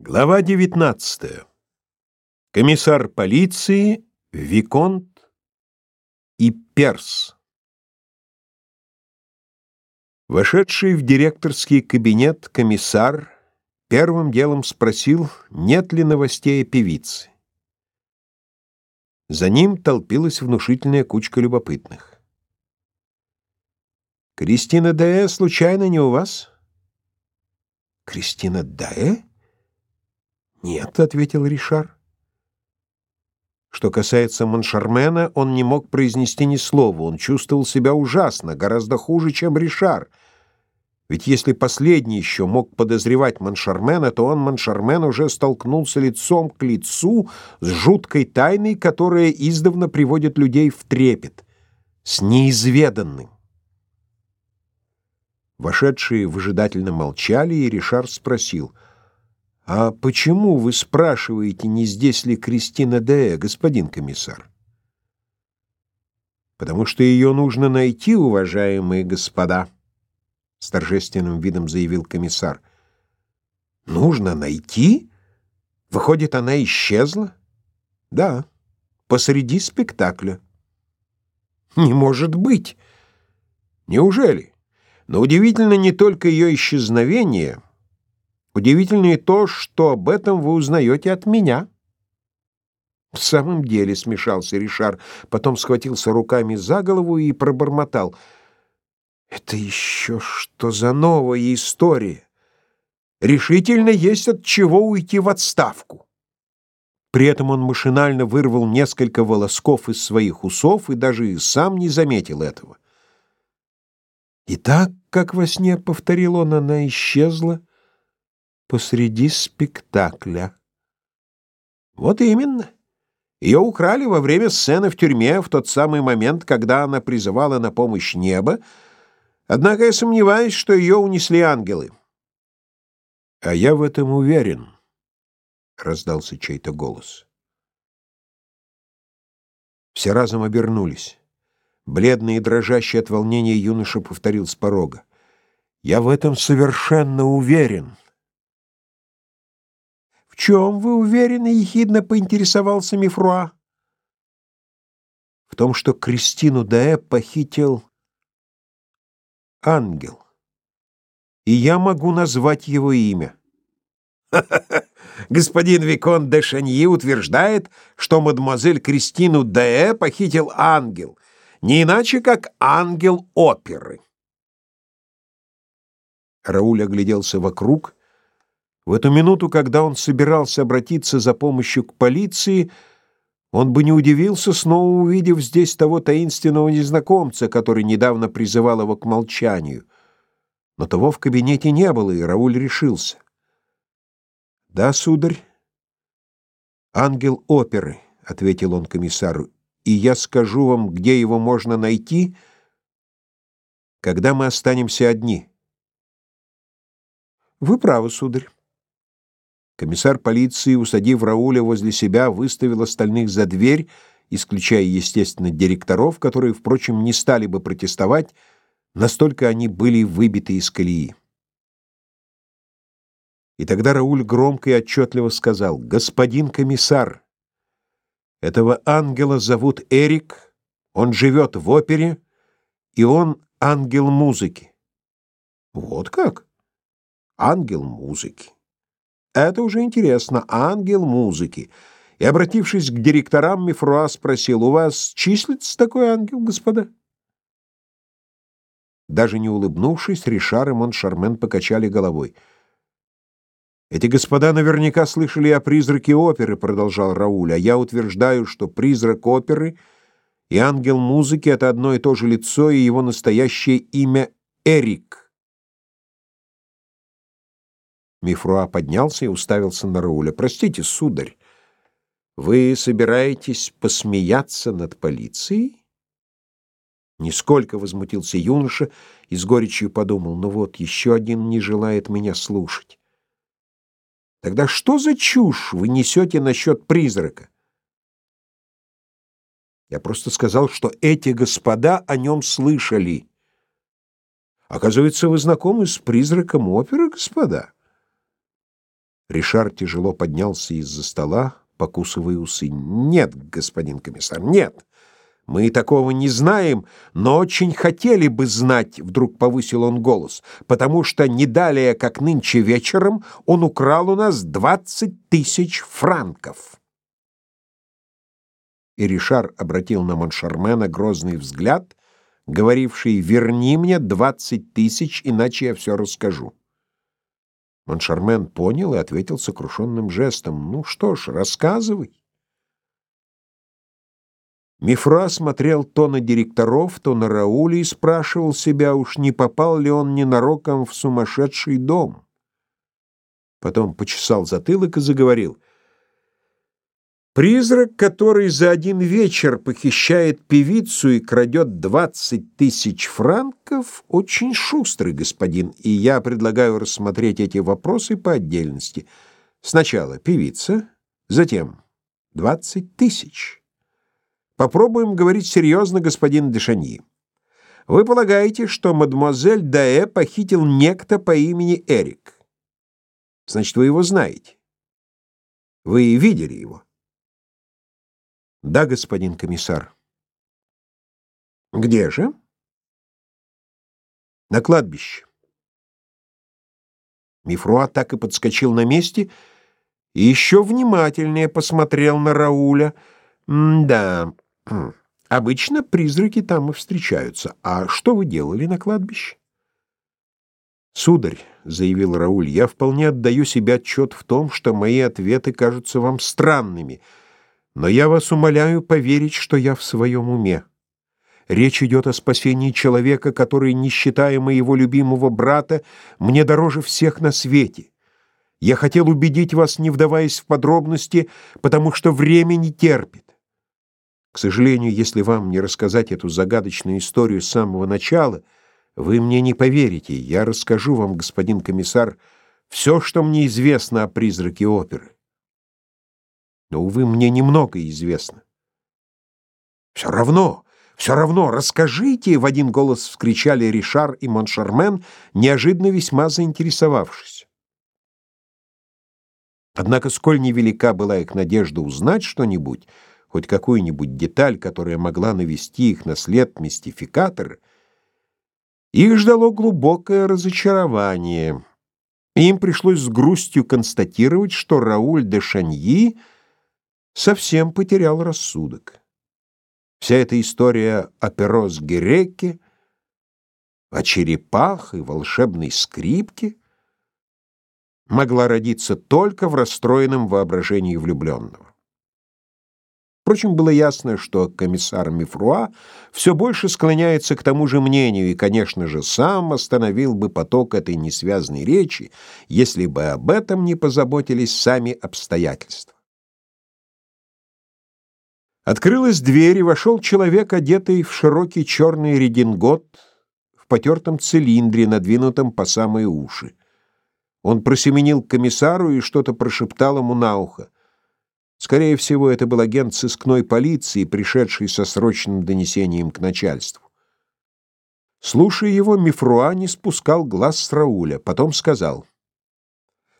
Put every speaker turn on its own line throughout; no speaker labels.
Глава 19. Комиссар полиции, виконт и перс. Вошедший в директорский кабинет комиссар первым делом спросил, нет ли новостей о певице. За ним толпилась внушительная кучка любопытных. «Кристина Даэ случайно не у вас?» «Кристина Даэ?» «Нет», — ответил Ришар. Что касается Моншармена, он не мог произнести ни слова, он чувствовал себя ужасно, гораздо хуже, чем Ришар. Ведь если последний еще мог подозревать Моншармена, то он, Моншармен, уже столкнулся лицом к лицу с жуткой тайной, которая издавна приводит людей в трепет, с неизведанным. Вошедшие выжидательно молчали, и Ришар спросил — «А почему вы спрашиваете, не здесь ли Кристина Деэ, господин комиссар?» «Потому что ее нужно найти, уважаемые господа», — с торжественным видом заявил комиссар. «Нужно найти? Выходит, она исчезла?» «Да, посреди спектакля». «Не может быть!» «Неужели? Но удивительно не только ее исчезновение...» Удивительно и то, что об этом вы узнаете от меня. В самом деле смешался Ришар, потом схватился руками за голову и пробормотал. Это еще что за новая история? Решительно есть от чего уйти в отставку. При этом он машинально вырвал несколько волосков из своих усов и даже сам не заметил этого. И так, как во сне повторил он, она исчезла, посреди спектакля. Вот именно. Ее украли во время сцены в тюрьме в тот самый момент, когда она призывала на помощь небо, однако я сомневаюсь, что ее унесли ангелы. А я в этом уверен, раздался чей-то голос. Все разом обернулись. Бледный и дрожащий от волнения юноша повторил с порога: "Я в этом совершенно уверен". «В чем вы уверены?» — ехидно поинтересовался Мифруа. «В том, что Кристину Даэ похитил ангел, и я могу назвать его имя». Господин Викон де Шаньи утверждает, что мадемуазель Кристину Даэ похитил ангел, не иначе как ангел оперы. Рауль огляделся вокруг в эту минуту, когда он собирался обратиться за помощью к полиции, он бы не удивился, снова увидев здесь того таинственного незнакомца, который недавно призывал его к молчанию. Но того в кабинете не было, и Рауль решился. «Да, сударь, ангел оперы», — ответил он комиссару, — «и я скажу вам, где его можно найти, когда мы останемся одни». «Вы правы, сударь». Комиссар полиции, усадив Рауля возле себя, выставил остальных за дверь, исключая, естественно, директоров, которые, впрочем, не стали бы протестовать, настолько они были выбиты из колеи. И тогда Рауль громко и отчетливо сказал, «Господин комиссар, этого ангела зовут Эрик, он живет в опере, и он ангел музыки». «Вот как? Ангел музыки». Это уже интересно. Ангел музыки. И, обратившись к директорам, Мифруа спросил, «У вас числится такой ангел, господа?» Даже не улыбнувшись, Ришар и Моншармен покачали головой. «Эти господа наверняка слышали о призраке оперы», — продолжал Рауль, «а я утверждаю, что призрак оперы и ангел музыки — это одно и то же лицо, и его настоящее имя — Эрик». Мифруа поднялся и уставился на Рауля. «Простите, сударь, вы собираетесь посмеяться над полицией?» Нисколько возмутился юноша и с горечью подумал, ну вот, еще один не желает меня слушать. Тогда что за чушь вы несете насчет призрака? Я просто сказал, что эти господа о нем слышали. Оказывается, вы знакомы с призраком оперы, господа? Ришар тяжело поднялся из-за стола, покусывая усы. «Нет, господин комиссар, нет. Мы такого не знаем, но очень хотели бы знать», — вдруг повысил он голос, «потому что не далее, как нынче вечером, он украл у нас двадцать тысяч франков». И Ришар обратил на Моншармена грозный взгляд, говоривший «Верни мне двадцать тысяч, иначе я все расскажу». Моншармен понял и ответил сокрушенным жестом. «Ну что ж, рассказывай». Мифра смотрел то на директоров, то на Рауля и спрашивал себя, уж не попал ли он ненароком в сумасшедший дом. Потом почесал затылок и заговорил. Призрак, который за один вечер похищает певицу и крадет двадцать тысяч франков, очень шустрый господин, и я предлагаю рассмотреть эти вопросы по отдельности. Сначала певица, затем двадцать тысяч. Попробуем говорить серьезно, господин Дешани. Вы полагаете, что мадемуазель Даэ похитил некто по имени Эрик? Значит, вы его знаете. Вы видели его? Да, господин комиссар. Где же? На кладбище. Мифруа так и подскочил на месте и еще внимательнее посмотрел на Рауля. да, обычно призраки там и встречаются. А что вы делали на кладбище? Сударь, заявил Рауль, я вполне отдаю себе отчет в том, что мои ответы кажутся вам странными. Но я вас умоляю поверить, что я в своем уме. Речь идет о спасении человека, который, не считая моего любимого брата, мне дороже всех на свете. Я хотел убедить вас, не вдаваясь в подробности, потому что время не терпит. К сожалению, если вам не рассказать эту загадочную историю с самого начала, вы мне не поверите. Я расскажу вам, господин комиссар, все, что мне известно о призраке оперы но, увы, мне немного известно. «Все равно, все равно, расскажите!» — в один голос вскричали Ришар и Моншармен, неожиданно весьма заинтересовавшись. Однако, сколь невелика была их надежда узнать что-нибудь, хоть какую-нибудь деталь, которая могла навести их на след мистификатора, их ждало глубокое разочарование. Им пришлось с грустью констатировать, что Рауль де Шаньи — совсем потерял рассудок. Вся эта история о перос Гереке, о черепах и волшебной скрипке могла родиться только в расстроенном воображении влюбленного. Впрочем, было ясно, что комиссар Мифруа все больше склоняется к тому же мнению и, конечно же, сам остановил бы поток этой несвязной речи, если бы об этом не позаботились сами обстоятельства. Открылась дверь, и вошел человек, одетый в широкий черный редингот, в потертом цилиндре, надвинутом по самые уши. Он просеменил к комиссару и что-то прошептал ему на ухо. Скорее всего, это был агент сыскной полиции, пришедший со срочным донесением к начальству. Слушая его, Мифруа не спускал глаз с Рауля, потом сказал.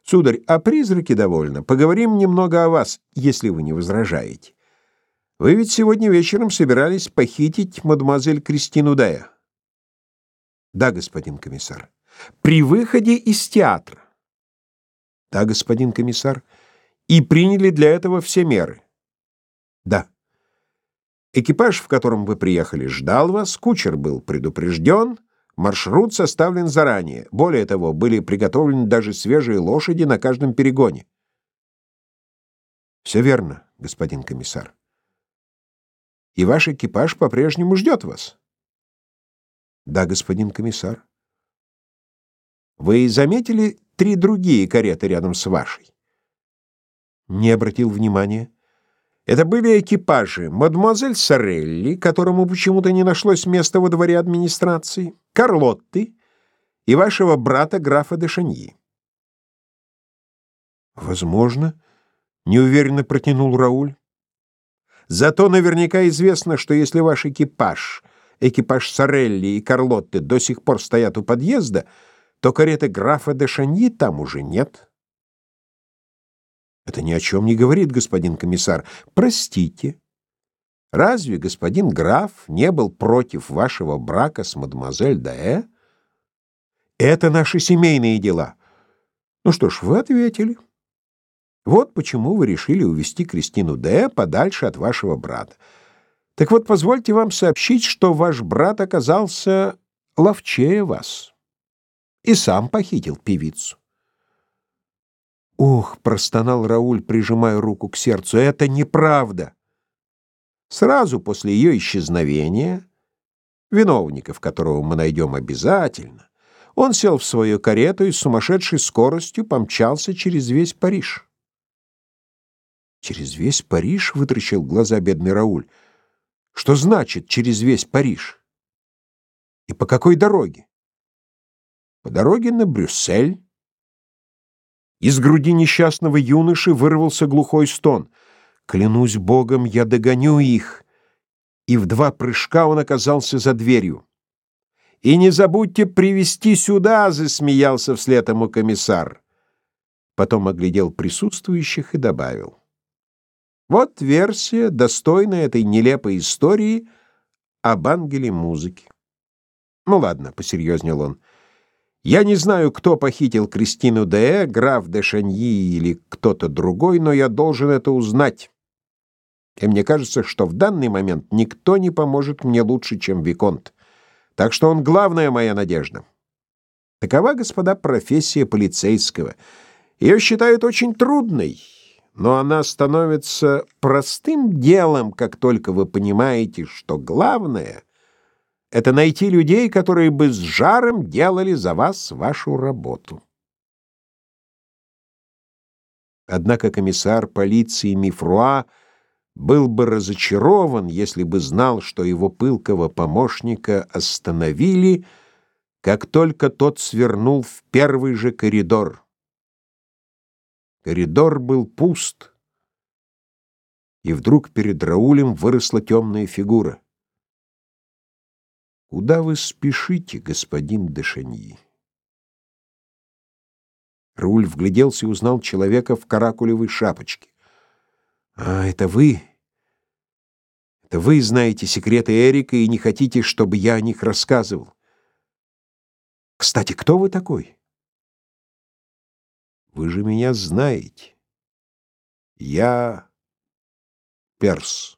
«Сударь, о призраке довольно. Поговорим немного о вас, если вы не возражаете». Вы ведь сегодня вечером собирались похитить мадемуазель Кристину Дая? Да, господин комиссар. При выходе из театра? Да, господин комиссар. И приняли для этого все меры? Да. Экипаж, в котором вы приехали, ждал вас, кучер был предупрежден, маршрут составлен заранее. Более того, были приготовлены даже свежие лошади на каждом перегоне. Все верно, господин комиссар и ваш экипаж по-прежнему ждет вас. Да, господин комиссар. Вы заметили три другие кареты рядом с вашей? Не обратил внимания. Это были экипажи мадемуазель Сорелли, которому почему-то не нашлось места во дворе администрации, Карлотты и вашего брата графа де Шаньи. Возможно, неуверенно протянул Рауль. Зато наверняка известно, что если ваш экипаж, экипаж Сорелли и Карлотты до сих пор стоят у подъезда, то кареты графа де Шаньи там уже нет. Это ни о чем не говорит, господин комиссар. Простите. Разве господин граф не был против вашего брака с мадемуазель Даэ? Это наши семейные дела. Ну что ж, вы ответили. Вот почему вы решили увести Кристину Д. подальше от вашего брата. Так вот, позвольте вам сообщить, что ваш брат оказался ловчее вас и сам похитил певицу. «Ох!» — простонал Рауль, прижимая руку к сердцу. «Это неправда!» Сразу после ее исчезновения, виновников которого мы найдем обязательно, он сел в свою карету и с сумасшедшей скоростью помчался через весь Париж. «Через весь Париж?» — вытращил глаза бедный Рауль. «Что значит «через весь Париж»? И по какой дороге?» «По дороге на Брюссель». Из груди несчастного юноши вырвался глухой стон. «Клянусь Богом, я догоню их!» И в два прыжка он оказался за дверью. «И не забудьте привести сюда!» — засмеялся вслед ему комиссар. Потом оглядел присутствующих и добавил. «Вот версия, достойная этой нелепой истории об ангеле музыки». «Ну ладно», — посерьезнел он, — я не знаю, кто похитил Кристину Де, граф де Шаньи или кто-то другой, но я должен это узнать. И мне кажется, что в данный момент никто не поможет мне лучше, чем Виконт. Так что он главная моя надежда. Такова, господа, профессия полицейского. Ее считают очень трудной, но она становится простым делом, как только вы понимаете, что главное — это найти людей, которые бы с жаром делали за вас вашу работу. Однако комиссар полиции Мифруа был бы разочарован, если бы знал, что его пылкого помощника остановили, как только тот свернул в первый же коридор. Коридор был пуст, и вдруг перед Раулем выросла темная фигура. Куда вы спешите, господин Дешеньи? Руль вгляделся и узнал человека в каракулевой шапочке. А это вы? Это вы знаете секреты Эрика и не хотите, чтобы я о них рассказывал. Кстати, кто вы такой? Вы же меня знаете. Я перс.